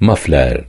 مفلر.